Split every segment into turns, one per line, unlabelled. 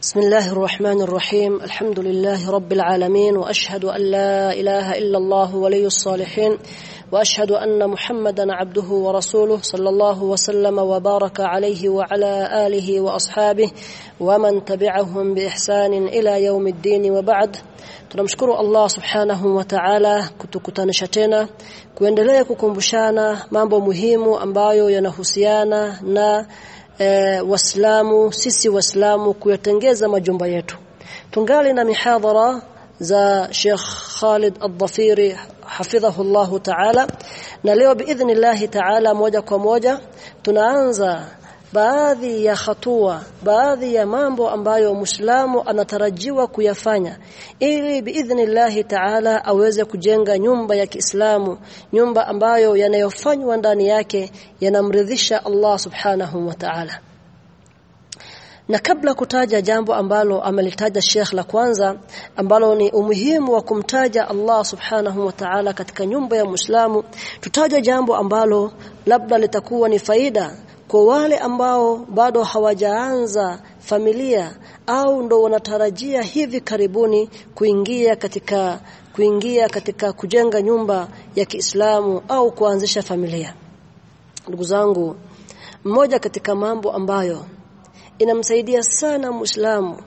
بسم الله الرحمن الرحيم. الحمد لله رب العالمين وأشهد أن لا إله إلا الله ولي الصالحين وأشهد أن محمدا عبده ورسوله صلى الله وسلم وبارك عليه وعلى آله وأصحابه ومن تبعهم بإحسان إلى يوم الدين وبعد. Tunamshukuru Allah subhanahu wa ta'ala kutukutanisha tena kuendelea kukumbushana mambo muhimu ambayo yanahusiana na e, waislamu sisi waislamu kuyatengeza majumba yetu. Tungali na mihadhara za Sheikh Khalid Al-Dhafiri hafidhahu Ta'ala. Na leo biidhnillah Ta'ala moja kwa moja tunaanza baadhi ya hatua baadhi ya mambo ambayo Muislamu anatarajiwa kuyafanya ili biidhnillahi Ta'ala aweze kujenga nyumba ya Kiislamu nyumba ambayo yanayofanywa ndani yake yanamridhisha Allah Subhanahu wa Ta'ala. Na kabla kutaja jambo ambalo amelitaja Sheikh la kwanza ambalo ni umuhimu wa kumtaja Allah Subhanahu wa Ta'ala katika nyumba ya Muislamu tutaja jambo ambalo labda litakuwa ni faida kwa wale ambao bado hawajaanza familia au ndo wanatarajia hivi karibuni kuingia katika kuingia katika kujenga nyumba ya Kiislamu au kuanzisha familia. Ndugu zangu mmoja katika mambo ambayo inamsaidia sana Muislamu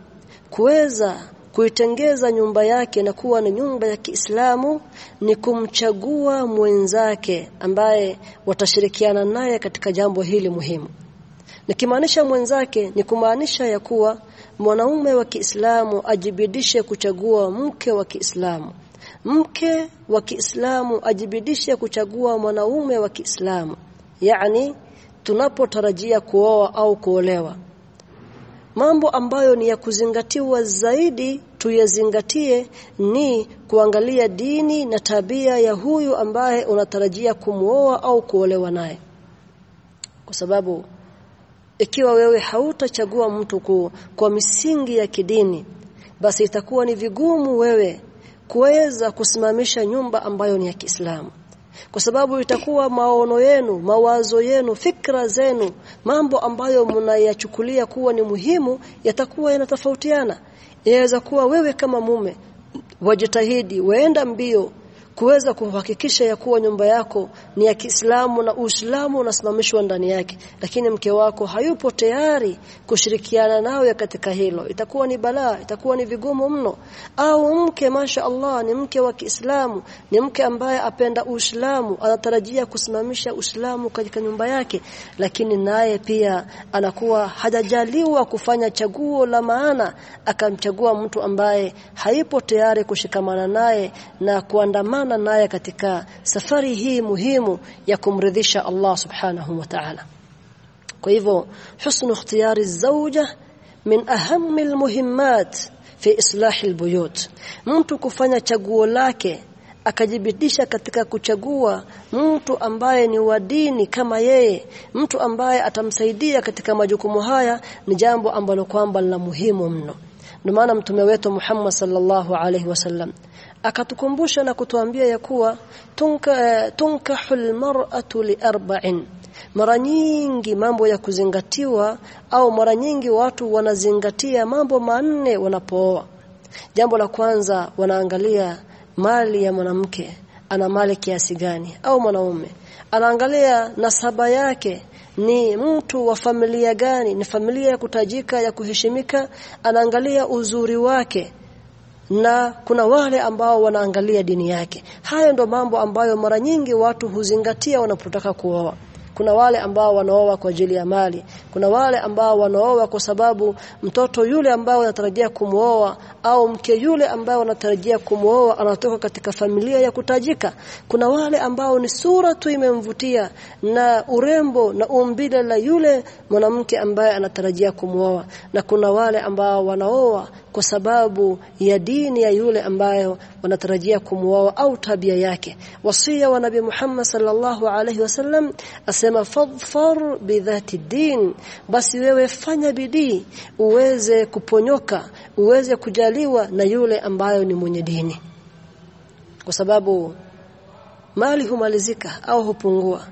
kuweza kuitengeza nyumba yake na kuwa na nyumba ya Kiislamu ni kumchagua mwenzake ambaye watashirikiana naye katika jambo hili muhimu. Nikimaanisha mwenzake ni kumaanisha ya kuwa mwanaume wa Kiislamu ajibidishe kuchagua mke wa Kiislamu. Mke wa Kiislamu ajibidishe kuchagua mwanaume wa Kiislamu. Yaani tunapotarajia kuoa au kuolewa mambo ambayo ni ya kuzingatiwa zaidi tuyazingatie ni kuangalia dini na tabia ya huyu ambaye unatarajia kumuoa au kuolewa naye. Kwa sababu ikiwa wewe hautachagua mtu ku, kwa misingi ya kidini basi itakuwa ni vigumu wewe kuweza kusimamisha nyumba ambayo ni ya Kiislamu kwa sababu itakuwa maono yenu mawazo yenu fikra zenu mambo ambayo mnayachukulia kuwa ni muhimu yatakuwa yanatofautiana. Inaweza kuwa wewe kama mume wajitahidi waenda mbio kuweza kuhakikisha ya kuwa nyumba yako ni ya Kiislamu na Uislamu unasimamishwa ndani yake lakini mke wako hayupo tayari kushirikiana nawe katika hilo. Itakuwa ni balaa itakuwa ni vigumu mno. Au mke masha Allah ni mke wa Kiislamu ni mke ambaye apenda Uislamu anatarajia kusimamisha Uislamu katika nyumba yake lakini naye pia anakuwa hajajaliwa kufanya chaguo la maana akamchagua mtu ambaye haipo tayari kushikamana naye na kuandamana kuandamana naye katika safari hii muhimu ya kumridhisha Allah subhanahu wa ta'ala. Kwa hivyo husnu ikhtiyari zawja min ahammi almuhimmat fi islah albuyut. Mtu kufanya chaguo lake akajibidisha katika kuchagua mtu ambaye ni wa dini kama yeye mtu ambaye atamsaidia katika majukumu haya ni jambo ambalo kwamba la muhimu mno. Ndio maana mtume wetu Muhammad sallallahu alaihi wasallam akatukumbusha na kutuambia ya kuwa tunka tunkahul mar'atu li arba'in. Mara nyingi mambo ya kuzingatiwa au mara nyingi watu wanazingatia mambo manne wanapooa. Jambo la kwanza wanaangalia mali ya mwanamke ana mali kiasi gani au mwanaume. Anaangalia nasaba yake ni mtu wa familia gani ni familia ya kutajika ya kuheshimika. Anaangalia uzuri wake na kuna wale ambao wanaangalia dini yake. Hayo ndo mambo ambayo mara nyingi watu huzingatia wanapotaka kuoa. Kuna wale ambao wanaoa kwa ajili ya mali. Kuna wale ambao wanaoa kwa sababu mtoto yule ambao wanatarajia kumuoa au mke yule ambao wanatarajia kumuoa anatoka katika familia ya kutajika. Kuna wale ambao ni sura tu imemvutia na urembo na umbile la yule mwanamke ambaye anatarajia kumuoa. Na kuna wale ambao wanaoa kwa sababu ya dini ya yule ambayo wanatarajia kumuoa au tabia yake. Wasia wa nabii Muhammad sallallahu alaihi wasallam asema fadfar bidhati din basi wewe fanya bidii uweze kuponyoka uweze kujaliwa na yule ambayo ni mwenye dini. Kwa sababu mali humalizika au hupungua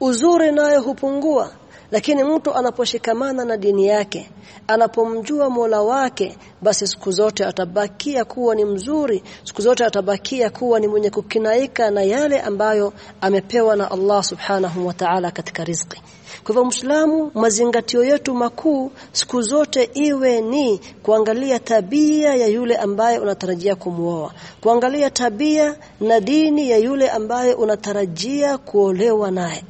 uzuri nayo hupungua lakini mtu anaposhikamana na dini yake anapomjua Mola wake basi siku zote atabakia kuwa ni mzuri siku zote atabakia kuwa ni mwenye kukinaika na yale ambayo amepewa na Allah subhanahu wa ta'ala katika riziki. Kwa hivyo Muislamu mazingatio yetu makuu siku zote iwe ni kuangalia tabia ya yule ambaye unatarajia kumuoa. Kuangalia tabia na dini ya yule ambaye unatarajia kuolewa naye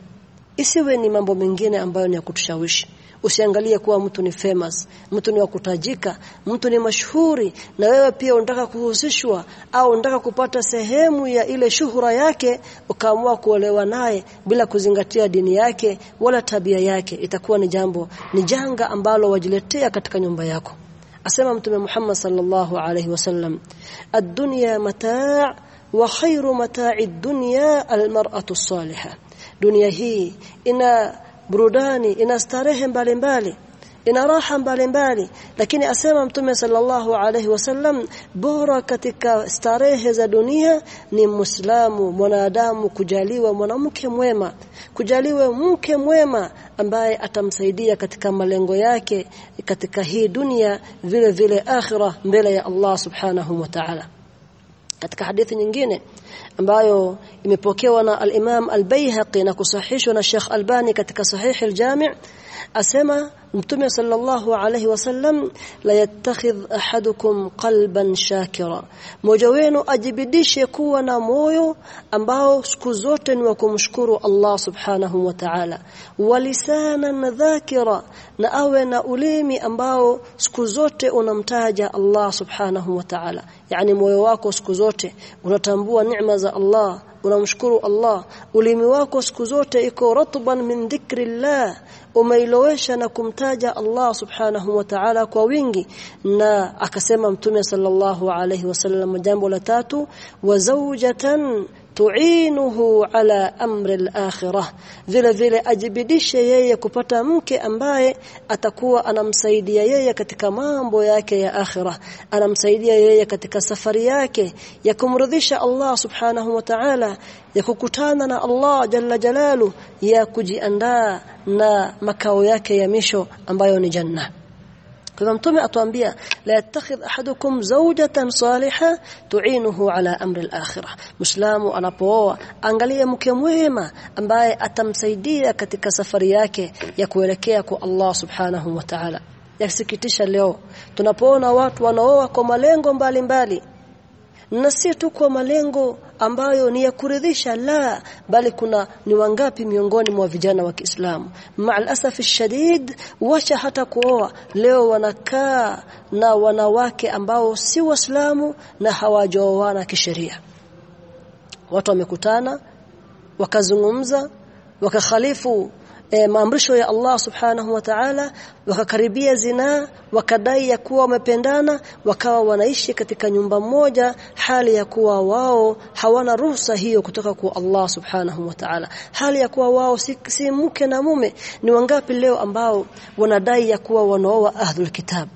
isiwe ni mambo mengine ambayo ni ya kutushawishi. Usiangalie kuwa mtu ni famous mtu ni wakutajika mtu ni mashuhuri na wewe pia unataka kuhusishwa au unataka kupata sehemu ya ile shuhura yake ukaamua kuolewa naye bila kuzingatia dini yake wala tabia yake. Itakuwa ni jambo ni janga ambalo wajiletea katika nyumba yako. Asema mtume Muhammad sallallahu alaihi wasallam ad-dunya mataa wa khairu mata'i ad-dunya al-mar'atu as-salihah dunia hii. Ina burudani ina starehe mbalimbali ina raha mbalimbali. Lakini asema mtume sallallahu alaihi wasallam bora katika starehe za dunia ni muislamu mwanadamu kujaliwa mwanamke mwema. Kujaliwa mke mwema ambaye atamsaidia katika malengo yake katika hii dunia vile vile akhira mbele ya Allah subhanahu wa ta'ala katika hadithi nyingine ambayo imepokewa na al-Imam al-Baihaqi na kusahihishwa na Sheikh Albani katika Sahih al-Jami' asema Mtume sallallahu alayhi wasallam la yattakhidh ahadukum qalban shakira. Mmoja wenu ajibidishe kuwa na moyo ambao siku zote ni wa kumshukuru Allah subhanahu wa ta'ala. Walisanan dhakira na awe na ulimi ambao siku zote unamtaja Allah subhanahu wa ta'ala. Yani moyo wako siku zote unatambua neema za Allah unamshukuru Allah ulimi wako siku zote iko ratban min dhikrillah umeilowesha na kumtaja Allah subhanahu wa ta'ala kwa wingi na akasema mtume sallallahu alayhi wasallam jambo la tatu wa zawjatan tuinuhu ala amri al-akhirah. Vile vile ajibidishe yeye kupata mke ambaye atakuwa anamsaidia yeye katika mambo yake ya akhirah. Anamsaidia yeye katika safari yake ya kumrudhisha Allah subhanahu wa ta'ala ya kukutana na Allah jalla jalalu ya kujiandaa na makao yake ya misho ambayo ni janna kwa mtume atuambia la yattakhidh ahadukum zawjatan salihah tu'inuhu ala amri al-akhirah muislamu anapooa angalie mke mwema ambaye atamsaidia katika safari yake ya kuelekea kwa Allah subhanahu wa ta'ala yasikitisha leo tunapoona watu wanaoa kwa malengo mbalimbali na si tu kwa malengo ambayo ni ya kuridhisha? La bali kuna ni wangapi miongoni mwa vijana wa Kiislamu? Ma'al asafi shadid washa hata kuoa. Leo wanakaa na wanawake ambao si waislamu na hawajaoana kisheria. Watu wamekutana wakazungumza wakakhalifu e, maamrisho ya Allah subhanahu wa ta'ala wakakaribia zina wakadai ya kuwa wamependana wakawa wanaishi katika nyumba moja hali ya kuwa wao hawana ruhusa hiyo kutoka kwa Allah subhanahu wa ta'ala. Hali ya kuwa wao si, si mke na mume. Ni wangapi leo ambao wanadai ya kuwa wanaoa ahlul kitab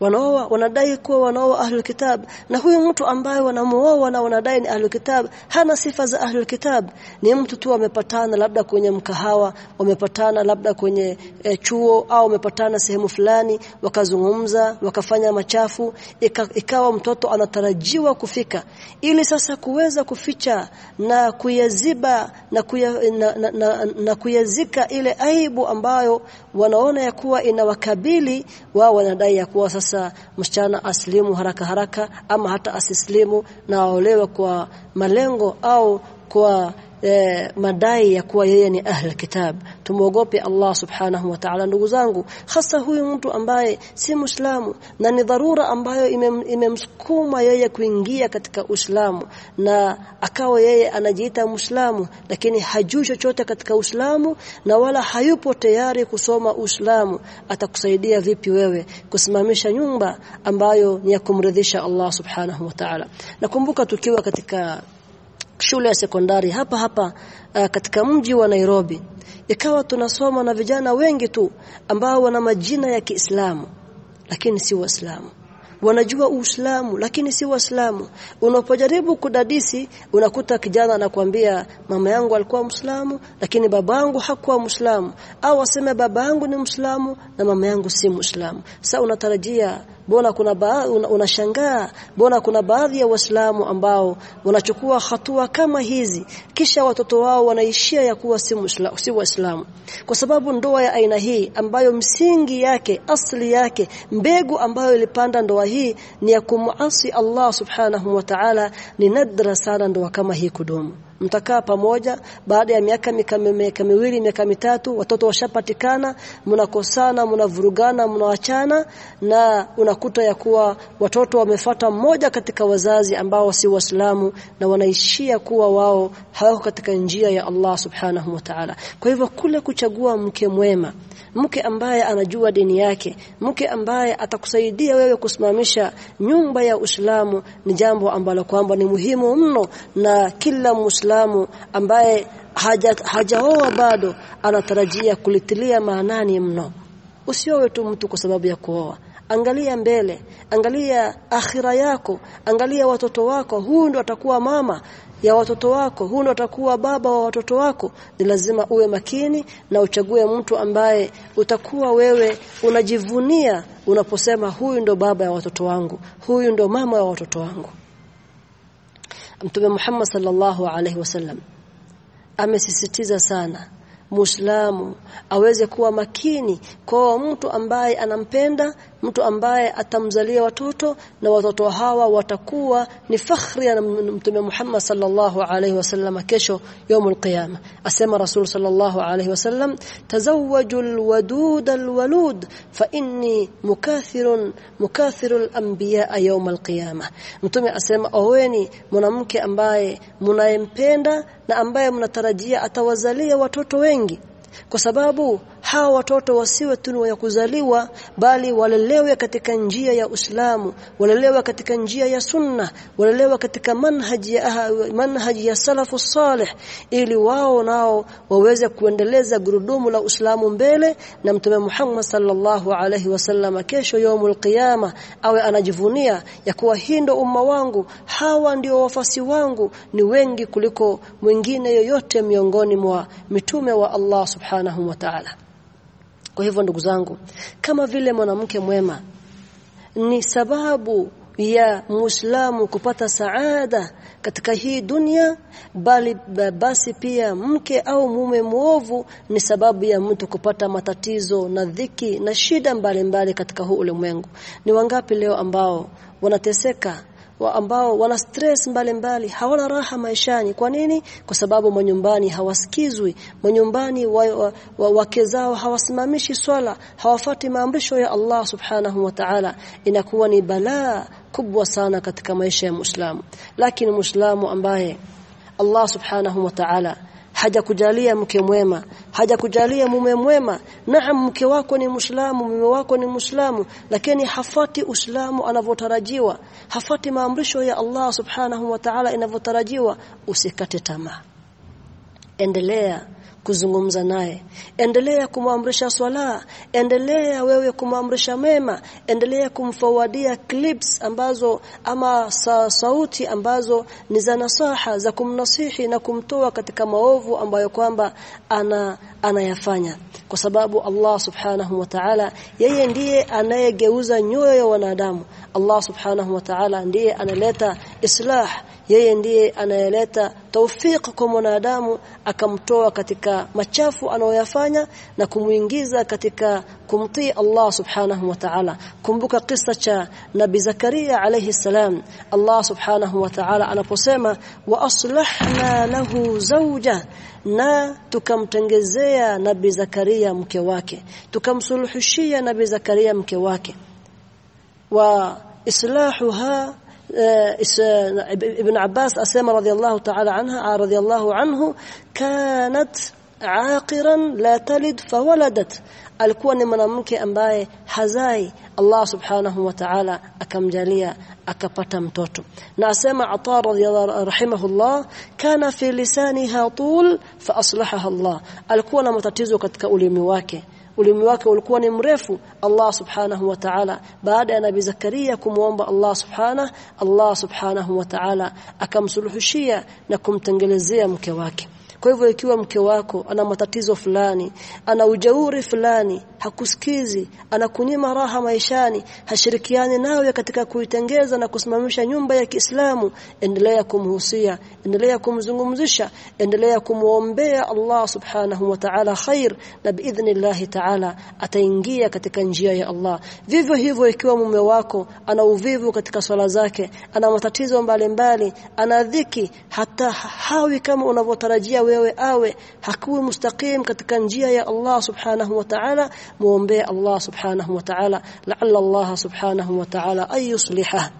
wanaoa wanadai kuwa wanaoa ahlul kitab. Na huyo mtu ambaye wanamuoa na wanadai ni ahlul kitab hana sifa za ahlul kitab. Ni mtu tu amepatana labda kwenye mkahawa wamepatana labda kwenye e, chuo au wamepatana sehemu fulani wakazungumza wakafanya machafu ika, ikawa mtoto anatarajiwa kufika. Ili sasa kuweza kuficha na kuyaziba na, kuya, na, na, na, na kuyazika ile aibu ambayo wanaona ya kuwa inawakabili wao wanadai ya kuwa sasa sasa msichana aslimu haraka haraka ama hata asislimu na aolewe kwa malengo au kwa e, madai ya kuwa yeye ni ahli kitab. Tumuogope Allah subhanahu wa ta'ala. Ndugu zangu hasa huyu mtu ambaye si muislamu na ni dharura ambayo imemsukuma ime yeye kuingia katika Uislamu na akawa yeye anajiita muislamu lakini hajui chochote katika Uislamu na wala hayupo tayari kusoma Uislamu. Atakusaidia vipi wewe kusimamisha nyumba ambayo ni ya kumridhisha Allah subhanahu wa ta'ala? Nakumbuka tukiwa katika shule ya sekondari hapa hapa uh, katika mji wa Nairobi. Ikawa tunasoma na vijana wengi tu ambao wana majina ya Kiislamu lakini si waislamu. Wanajua Uislamu lakini si Waislamu. Unapojaribu kudadisi unakuta kijana anakuambia mama yangu alikuwa Muislamu lakini babangu hakuwa Muislamu. Au aseme baba yangu ni Muislamu na mama yangu si Muislamu. Sasa unatarajia bona kuna unashangaa una bona kuna baadhi ya waislamu ambao wanachukua hatua kama hizi kisha watoto wao wanaishia ya kuwa si si waislamu? Kwa sababu ndoa ya aina hii ambayo msingi yake asli yake mbegu ambayo ilipanda ndoa hii ni ya kumuasi Allah subhanahu wa ta'ala ni nadra sana ndoa kama hii kudumu mtakaa pamoja. Baada ya miaka miaka miwili miaka mitatu watoto washapatikana mnakosana mnavurugana mnawachana na unakuta ya kuwa watoto wamefata mmoja katika wazazi ambao si waislamu na wanaishia kuwa wao hawako katika njia ya Allah subhanahu wa ta'ala. Kwa hivyo kule kuchagua mke mwema mke ambaye anajua dini yake mke ambaye atakusaidia wewe kusimamisha nyumba ya Uislamu ni jambo ambalo kwamba ni muhimu mno na kila Muislamu ambaye haja hajaoa bado anatarajia kulitilia maanani mno. Usiowe tu mtu kwa sababu ya kuoa. Angalia mbele angalia akhira yako angalia watoto wako. Huyu ndo atakuwa mama ya watoto wako huyu ndo atakuwa baba wa watoto wako. Ni lazima uwe makini na uchague mtu ambaye utakuwa wewe unajivunia unaposema huyu ndo baba ya watoto wangu huyu ndo mama ya watoto wangu Mtume Muhammad sallallahu alaihi wasallam amesisitiza sana Muislamu aweze kuwa makini kwa mtu ambaye anampenda mtu ambaye atamzalia watoto na watoto hawa watakuwa ni fakhri ya mtume Muhammad sallallahu alaihi wasallam kesho يوم القيامه asema rasul sallallahu alaihi wasallam tazawwajul wadud alwalud fa inni mukathirun mukathirul anbiya yawm alqiyama mtume asema oweni mwanamke ambaye mnayempenda na ambaye mnatarajia atawazalia watoto wengi kwa sababu hawa watoto wasiwe tu ya kuzaliwa bali walelewe katika njia ya Uislamu walelewe katika njia ya sunna walelewe katika manhaji ya manhaji ya salafu salih ili wao nao waweze kuendeleza gurudumu la Uislamu mbele na mtume Muhammad sallallahu alaihi wasallam kesho yaumul qiyama awe anajivunia ya kuwa hindo umma wangu hawa ndio wafasi wangu ni wengi kuliko mwingine yoyote miongoni mwa mitume wa Allah subhanahu wa ta'ala kwa hivyo ndugu zangu kama vile mwanamke mwema ni sababu ya Muislamu kupata saada katika hii dunia bali basi pia mke au mume muovu ni sababu ya mtu kupata matatizo na dhiki na shida mbalimbali mbali katika huu ulimwengu. Ni wangapi leo ambao wanateseka wa ambao wana stress mbalimbali hawana raha maishani. Kwa nini? Kwa sababu manyumbani hawasikizwi. Manyumbani wake wa, wa, wa zao hawasimamishi swala hawafati maamrisho ya Allah subhanahu wa ta'ala. Inakuwa ni balaa kubwa sana katika maisha ya Muislamu. Lakini Muislamu ambaye Allah subhanahu wa ta'ala hajakujalia mke mwema hajakujalia mume mwema. Naam mke wako ni muislamu mume wako ni muislamu lakini hafati uislamu anavyotarajiwa hafati maamrisho ya Allah subhanahu wa ta'ala inavyotarajiwa. Usikate tamaa. Endelea kuzungumza naye. Endelea kumwamrisha swala endelea wewe kumwamrisha mema endelea kumfawadia clips ambazo ama sa, sauti ambazo ni za nasaha za kumnasihi na kumtoa katika maovu ambayo kwamba ana anayafanya. Kwa sababu Allah subhanahu wa ta'ala yeye ndiye anayegeuza nyoyo ya wanadamu. Allah subhanahu wa ta'ala ndiye analeta islah yeye ndiye anayeleta tawfik kwa mwanadamu akamtoa katika machafu anayoyafanya na kumuingiza katika kumtii Allah subhanahu wa ta'ala kumbuka kisa cha nabii Zakaria alayhi salam Allah subhanahu wa ta'ala anaposema wa aslahna lahu zawja na tukamtengezea nabii Zakaria mke wake tukamsuluhishia nabii Zakaria mke wake wa islahuha ابن عباس أسامة رضي الله تعالى عنها رضي الله عنه كانت aqiran la talid fawaladat alikuwa ni mwanamke ambaye hazai Allah subhanahu wa ta'ala akamjalia akapata mtoto na asema ata radhiyallahu rahimahullah kana fi lisaniha tul fa aslahaha Allah alikuwa na matatizo katika ulimi wake ulimi wake ulikuwa ni mrefu Allah subhanahu wa ta'ala baada ya nabii Zakaria kumuomba Allah subhanahu Allah subhanahu wa ta'ala akamsuluhishia na kumtengelezea mke wake kwa hivyo ikiwa mke wako ana matatizo fulani, ana ujauri fulani, hakusikizi, anakunyima raha maishani, hashirikiani nawe katika kuitengeza na kusimamisha nyumba ya Kiislamu, endelea kumhusia, endelea kumzungumzisha, endelea kumuombea Allah Subhanahu wa Ta'ala khair na biidhnillah Ta'ala ataingia katika njia ya Allah. Vivyo hivyo ikiwa mume wako ana uvivu katika swala zake, ana matatizo mbalimbali, ana dhiki, hata hawi kama unavyotarajia wewe awe hakuwi mustaqim katika njia ya Allah subhanahu wa ta'ala muombe Allah subhanahu wa ta'ala la'alla Allah subhanahu wa ta'ala ayusliha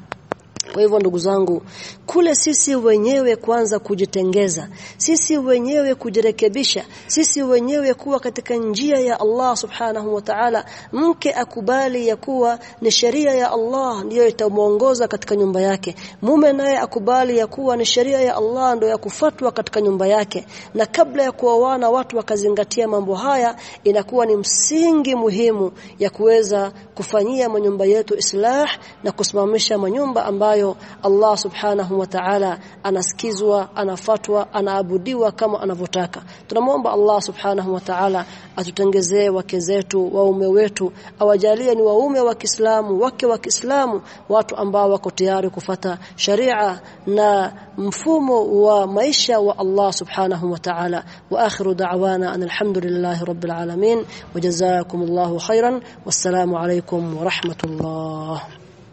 kwa hivyo ndugu zangu kule sisi wenyewe kwanza kujitengeza sisi wenyewe kujirekebisha sisi wenyewe kuwa katika njia ya Allah subhanahu wa ta'ala mke akubali ya kuwa ni sheria ya Allah ndiyo itamuongoza katika nyumba yake. Mume naye akubali ya kuwa ni sheria ya Allah ndio ya kufatwa katika nyumba yake. Na kabla ya kuoana watu wakazingatia mambo haya inakuwa ni msingi muhimu ya kuweza kufanyia manyumba yetu islah na kusimamisha manyumba ambayo Allah subhanahu wa ta'ala anasikizwa anafatwa anaabudiwa kama anavyotaka. Tunamwomba Allah subhanahu wa ta'ala atutengezee wake zetu waume wetu awajalie ni waume wa Kiislamu wake wa Kiislamu watu ambao wako tayari kufata sharia na mfumo wa maisha wa Allah subhanahu wa ta'ala. Wa akhiru da'wana alhamdulillahi rabbil alamin. Wajazakumullahu khairan. Wassalamu alaykum wa rahmatullah